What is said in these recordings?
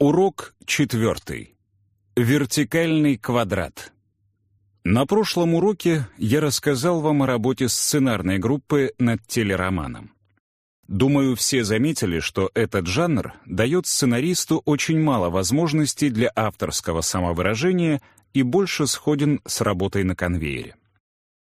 Урок четвертый. Вертикальный квадрат. На прошлом уроке я рассказал вам о работе сценарной группы над телероманом. Думаю, все заметили, что этот жанр дает сценаристу очень мало возможностей для авторского самовыражения и больше сходен с работой на конвейере.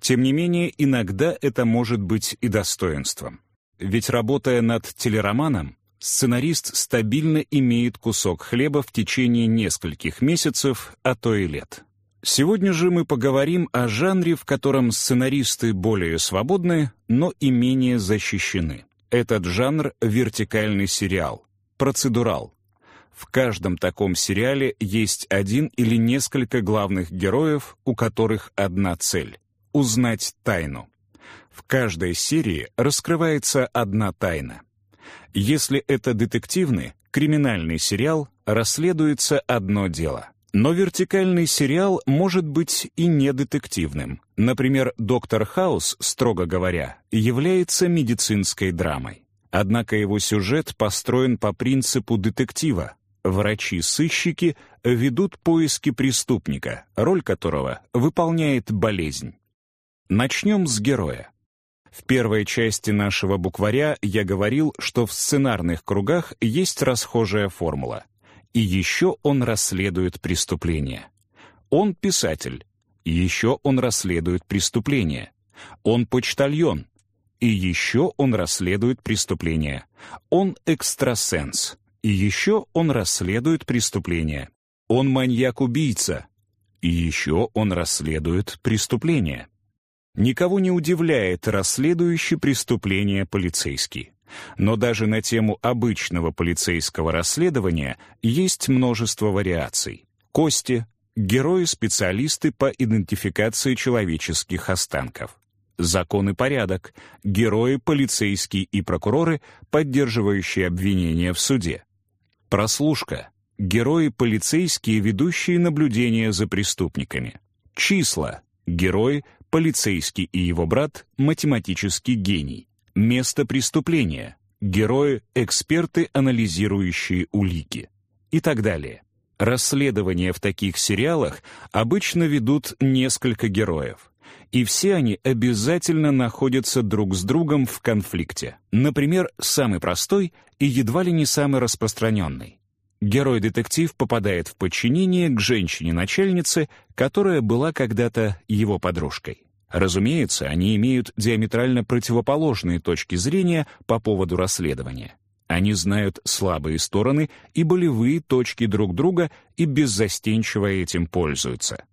Тем не менее, иногда это может быть и достоинством. Ведь работая над телероманом, сценарист стабильно имеет кусок хлеба в течение нескольких месяцев, а то и лет. Сегодня же мы поговорим о жанре, в котором сценаристы более свободны, но и менее защищены. Этот жанр — вертикальный сериал, процедурал. В каждом таком сериале есть один или несколько главных героев, у которых одна цель — узнать тайну. В каждой серии раскрывается одна тайна. Если это детективный, криминальный сериал, расследуется одно дело. Но вертикальный сериал может быть и не детективным. Например, «Доктор Хаус», строго говоря, является медицинской драмой. Однако его сюжет построен по принципу детектива. Врачи-сыщики ведут поиски преступника, роль которого выполняет болезнь. Начнем с героя. В первой части нашего букваря я говорил, что в сценарных кругах есть расхожая формула. И еще он расследует преступление. Он писатель. И еще он расследует преступление. Он почтальон. И еще он расследует преступление. Он экстрасенс. И еще он расследует преступление. Он маньяк-убийца. И еще он расследует преступление. Никого не удивляет расследующий преступление полицейский. Но даже на тему обычного полицейского расследования есть множество вариаций. Кости — герои-специалисты по идентификации человеческих останков. Закон и порядок — герои, полицейские и прокуроры, поддерживающие обвинения в суде. Прослушка — герои, полицейские, ведущие наблюдения за преступниками. Числа — герои, полицейский и его брат — математический гений. Место преступления — герои, эксперты, анализирующие улики. И так далее. Расследования в таких сериалах обычно ведут несколько героев. И все они обязательно находятся друг с другом в конфликте. Например, самый простой и едва ли не самый распространенный. Герой-детектив попадает в подчинение к женщине-начальнице, которая была когда-то его подружкой. Разумеется, они имеют диаметрально противоположные точки зрения по поводу расследования. Они знают слабые стороны и болевые точки друг друга и беззастенчиво этим пользуются.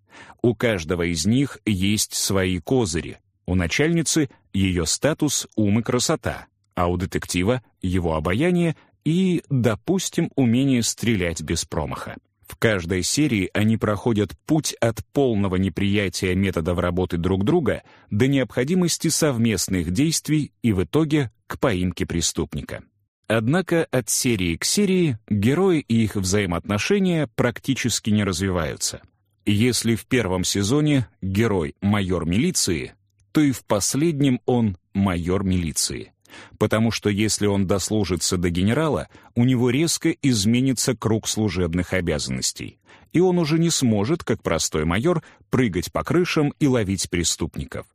У каждого из них есть свои козыри. У начальницы — ее статус, ум и красота, а у детектива — его обаяние и, допустим, умение стрелять без промаха. В каждой серии они проходят путь от полного неприятия методов работы друг друга до необходимости совместных действий и в итоге к поимке преступника. Однако от серии к серии герои и их взаимоотношения практически не развиваются. Если в первом сезоне герой — майор милиции, то и в последнем он — майор милиции потому что если он дослужится до генерала, у него резко изменится круг служебных обязанностей, и он уже не сможет, как простой майор, прыгать по крышам и ловить преступников.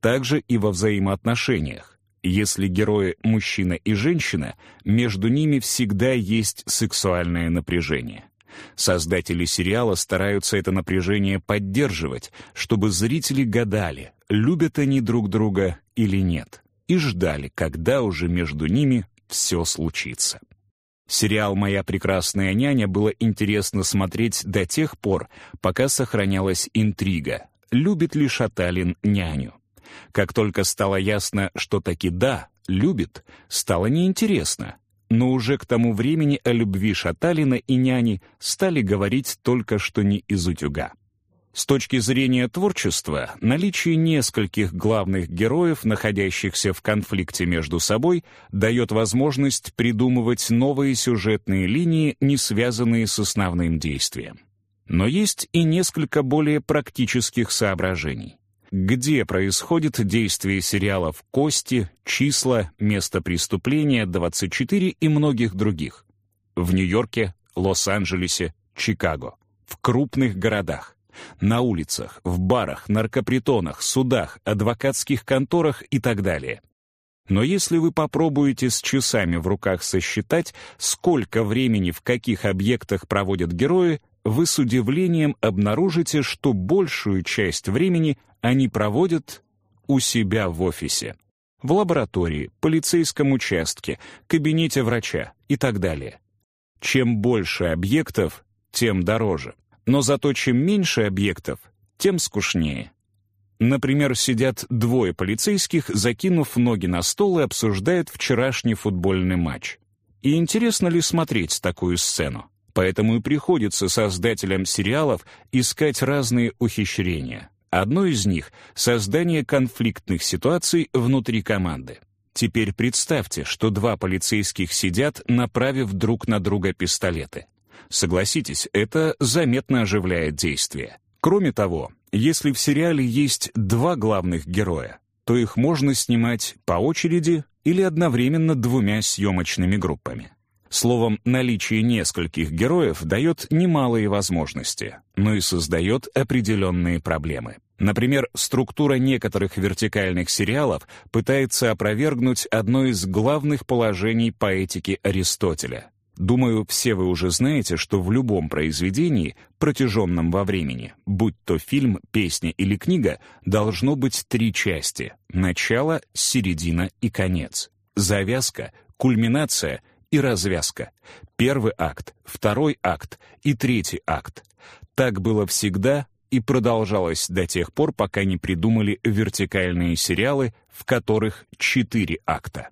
Также и во взаимоотношениях. Если герои мужчина и женщина, между ними всегда есть сексуальное напряжение. Создатели сериала стараются это напряжение поддерживать, чтобы зрители гадали, любят они друг друга или нет и ждали, когда уже между ними все случится. Сериал «Моя прекрасная няня» было интересно смотреть до тех пор, пока сохранялась интрига, любит ли Шаталин няню. Как только стало ясно, что таки да, любит, стало неинтересно. Но уже к тому времени о любви Шаталина и няни стали говорить только что не из утюга. С точки зрения творчества, наличие нескольких главных героев, находящихся в конфликте между собой, дает возможность придумывать новые сюжетные линии, не связанные с основным действием. Но есть и несколько более практических соображений. Где происходит действие сериалов «Кости», «Числа», «Место преступления», «24» и многих других? В Нью-Йорке, Лос-Анджелесе, Чикаго. В крупных городах. На улицах, в барах, наркопритонах, судах, адвокатских конторах и так далее. Но если вы попробуете с часами в руках сосчитать, сколько времени в каких объектах проводят герои, вы с удивлением обнаружите, что большую часть времени они проводят у себя в офисе, в лаборатории, полицейском участке, кабинете врача и так далее. Чем больше объектов, тем дороже. Но зато чем меньше объектов, тем скучнее. Например, сидят двое полицейских, закинув ноги на стол и обсуждают вчерашний футбольный матч. И интересно ли смотреть такую сцену? Поэтому и приходится создателям сериалов искать разные ухищрения. Одно из них — создание конфликтных ситуаций внутри команды. Теперь представьте, что два полицейских сидят, направив друг на друга пистолеты. Согласитесь, это заметно оживляет действие. Кроме того, если в сериале есть два главных героя, то их можно снимать по очереди или одновременно двумя съемочными группами. Словом, наличие нескольких героев дает немалые возможности, но и создает определенные проблемы. Например, структура некоторых вертикальных сериалов пытается опровергнуть одно из главных положений поэтики Аристотеля. Думаю, все вы уже знаете, что в любом произведении, протяженном во времени, будь то фильм, песня или книга, должно быть три части — начало, середина и конец. Завязка, кульминация и развязка. Первый акт, второй акт и третий акт. Так было всегда и продолжалось до тех пор, пока не придумали вертикальные сериалы, в которых четыре акта.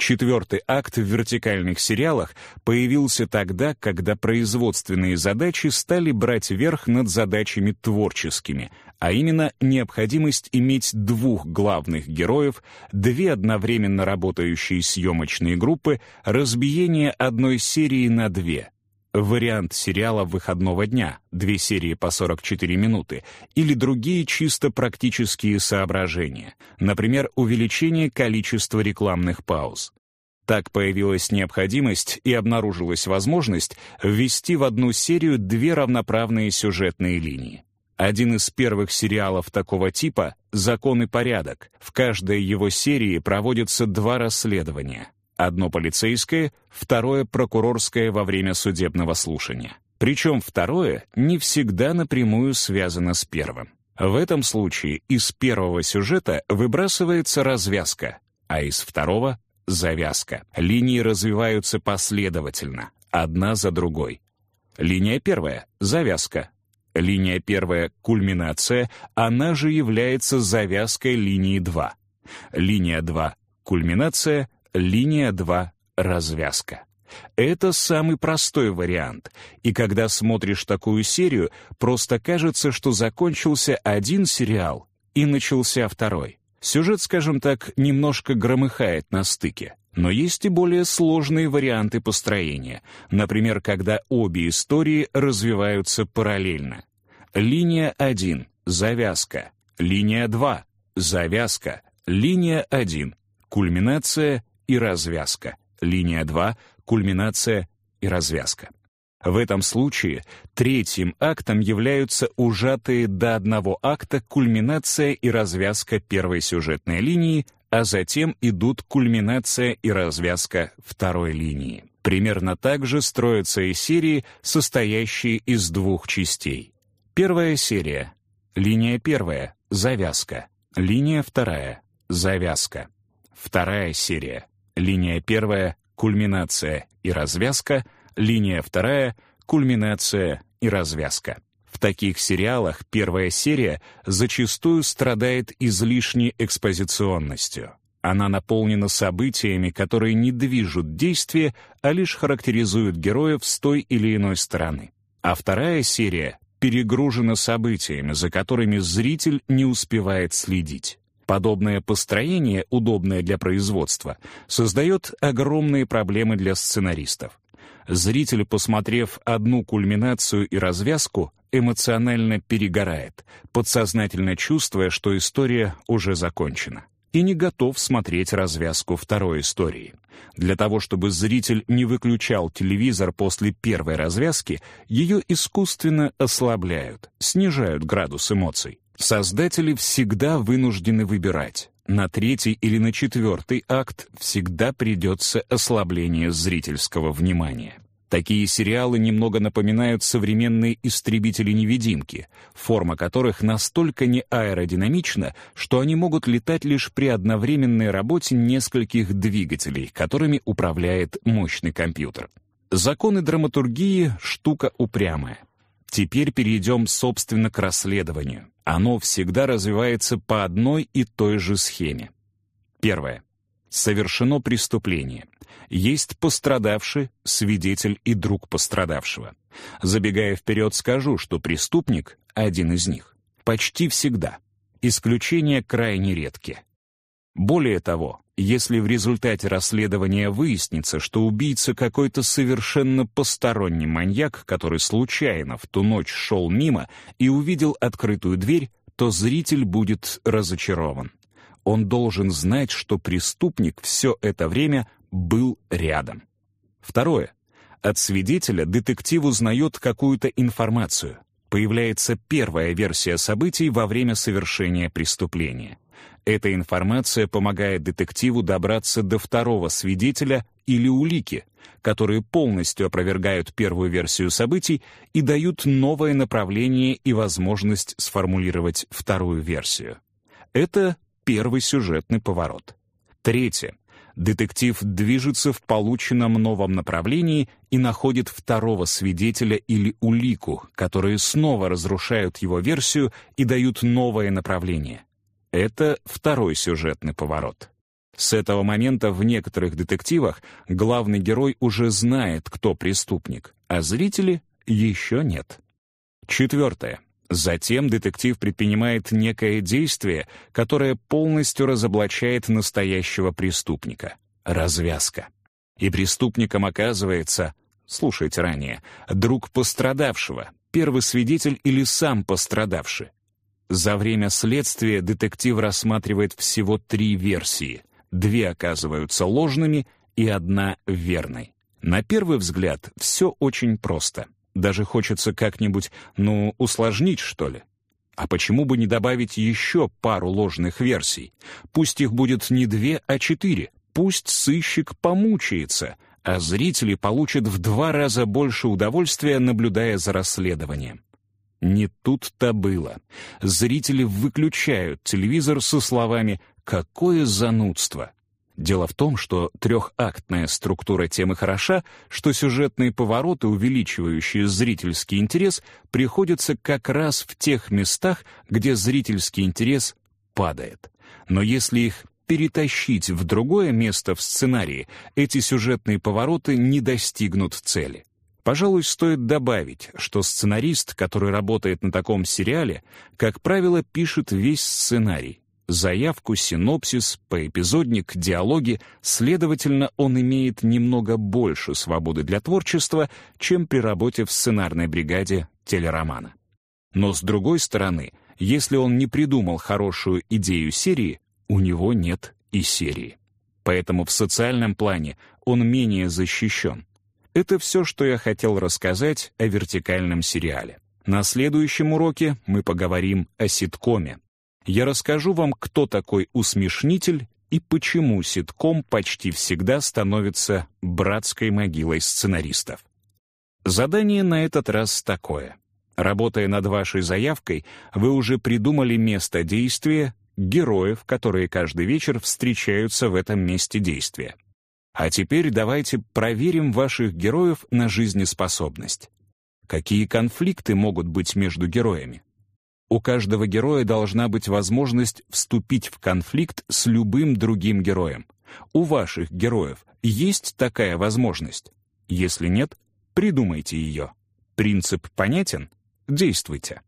Четвертый акт в вертикальных сериалах появился тогда, когда производственные задачи стали брать верх над задачами творческими, а именно необходимость иметь двух главных героев, две одновременно работающие съемочные группы, разбиение одной серии на две — вариант сериала выходного дня, две серии по 44 минуты, или другие чисто практические соображения, например, увеличение количества рекламных пауз. Так появилась необходимость и обнаружилась возможность ввести в одну серию две равноправные сюжетные линии. Один из первых сериалов такого типа «Закон и порядок». В каждой его серии проводятся два расследования. Одно полицейское, второе прокурорское во время судебного слушания. Причем второе не всегда напрямую связано с первым. В этом случае из первого сюжета выбрасывается развязка, а из второго Завязка. Линии развиваются последовательно, одна за другой. Линия первая — завязка. Линия первая — кульминация, она же является завязкой линии 2. Линия 2 — кульминация, линия 2 — развязка. Это самый простой вариант, и когда смотришь такую серию, просто кажется, что закончился один сериал и начался второй. Сюжет, скажем так, немножко громыхает на стыке. Но есть и более сложные варианты построения, например, когда обе истории развиваются параллельно. Линия 1 — завязка. Линия 2 — завязка. Линия 1 — кульминация и развязка. Линия 2 — кульминация и развязка. В этом случае третьим актом являются ужатые до одного акта кульминация и развязка первой сюжетной линии, а затем идут кульминация и развязка второй линии. Примерно так же строятся и серии, состоящие из двух частей. Первая серия. Линия первая — завязка. Линия вторая — завязка. Вторая серия. Линия первая — кульминация и развязка — линия вторая, кульминация и развязка. В таких сериалах первая серия зачастую страдает излишней экспозиционностью. Она наполнена событиями, которые не движут действие, а лишь характеризуют героев с той или иной стороны. А вторая серия перегружена событиями, за которыми зритель не успевает следить. Подобное построение, удобное для производства, создает огромные проблемы для сценаристов. Зритель, посмотрев одну кульминацию и развязку, эмоционально перегорает, подсознательно чувствуя, что история уже закончена. и не готов смотреть развязку второй истории. Для того, чтобы зритель не выключал телевизор после первой развязки, ее искусственно ослабляют, снижают градус эмоций. Создатели всегда вынуждены выбирать. На третий или на четвертый акт всегда придется ослабление зрительского внимания. Такие сериалы немного напоминают современные истребители-невидимки, форма которых настолько не аэродинамична, что они могут летать лишь при одновременной работе нескольких двигателей, которыми управляет мощный компьютер. Законы драматургии — штука упрямая. Теперь перейдем, собственно, к расследованию. Оно всегда развивается по одной и той же схеме. Первое. Совершено преступление — есть пострадавший, свидетель и друг пострадавшего. Забегая вперед, скажу, что преступник — один из них. Почти всегда. Исключения крайне редки. Более того, если в результате расследования выяснится, что убийца какой-то совершенно посторонний маньяк, который случайно в ту ночь шел мимо и увидел открытую дверь, то зритель будет разочарован. Он должен знать, что преступник все это время был рядом. Второе. От свидетеля детектив узнает какую-то информацию. Появляется первая версия событий во время совершения преступления. Эта информация помогает детективу добраться до второго свидетеля или улики, которые полностью опровергают первую версию событий и дают новое направление и возможность сформулировать вторую версию. Это первый сюжетный поворот. Третье. Детектив движется в полученном новом направлении и находит второго свидетеля или улику, которые снова разрушают его версию и дают новое направление. Это второй сюжетный поворот. С этого момента в некоторых детективах главный герой уже знает, кто преступник, а зрители еще нет. Четвертое. Затем детектив предпринимает некое действие, которое полностью разоблачает настоящего преступника. Развязка. И преступником оказывается, слушайте ранее, друг пострадавшего, первый свидетель или сам пострадавший. За время следствия детектив рассматривает всего три версии. Две оказываются ложными и одна верной. На первый взгляд все очень просто — даже хочется как-нибудь, ну, усложнить, что ли. А почему бы не добавить еще пару ложных версий? Пусть их будет не две, а четыре. Пусть сыщик помучается, а зрители получат в два раза больше удовольствия, наблюдая за расследованием. Не тут-то было. Зрители выключают телевизор со словами «Какое занудство!» Дело в том, что трехактная структура темы хороша, что сюжетные повороты, увеличивающие зрительский интерес, приходятся как раз в тех местах, где зрительский интерес падает. Но если их перетащить в другое место в сценарии, эти сюжетные повороты не достигнут цели. Пожалуй, стоит добавить, что сценарист, который работает на таком сериале, как правило, пишет весь сценарий, заявку, синопсис, поэпизодник, диалоги, следовательно, он имеет немного больше свободы для творчества, чем при работе в сценарной бригаде телеромана. Но с другой стороны, если он не придумал хорошую идею серии, у него нет и серии. Поэтому в социальном плане он менее защищен. Это все, что я хотел рассказать о вертикальном сериале. На следующем уроке мы поговорим о ситкоме, я расскажу вам, кто такой усмешнитель и почему ситком почти всегда становится братской могилой сценаристов. Задание на этот раз такое. Работая над вашей заявкой, вы уже придумали место действия, героев, которые каждый вечер встречаются в этом месте действия. А теперь давайте проверим ваших героев на жизнеспособность. Какие конфликты могут быть между героями? У каждого героя должна быть возможность вступить в конфликт с любым другим героем. У ваших героев есть такая возможность? Если нет, придумайте ее. Принцип понятен? Действуйте.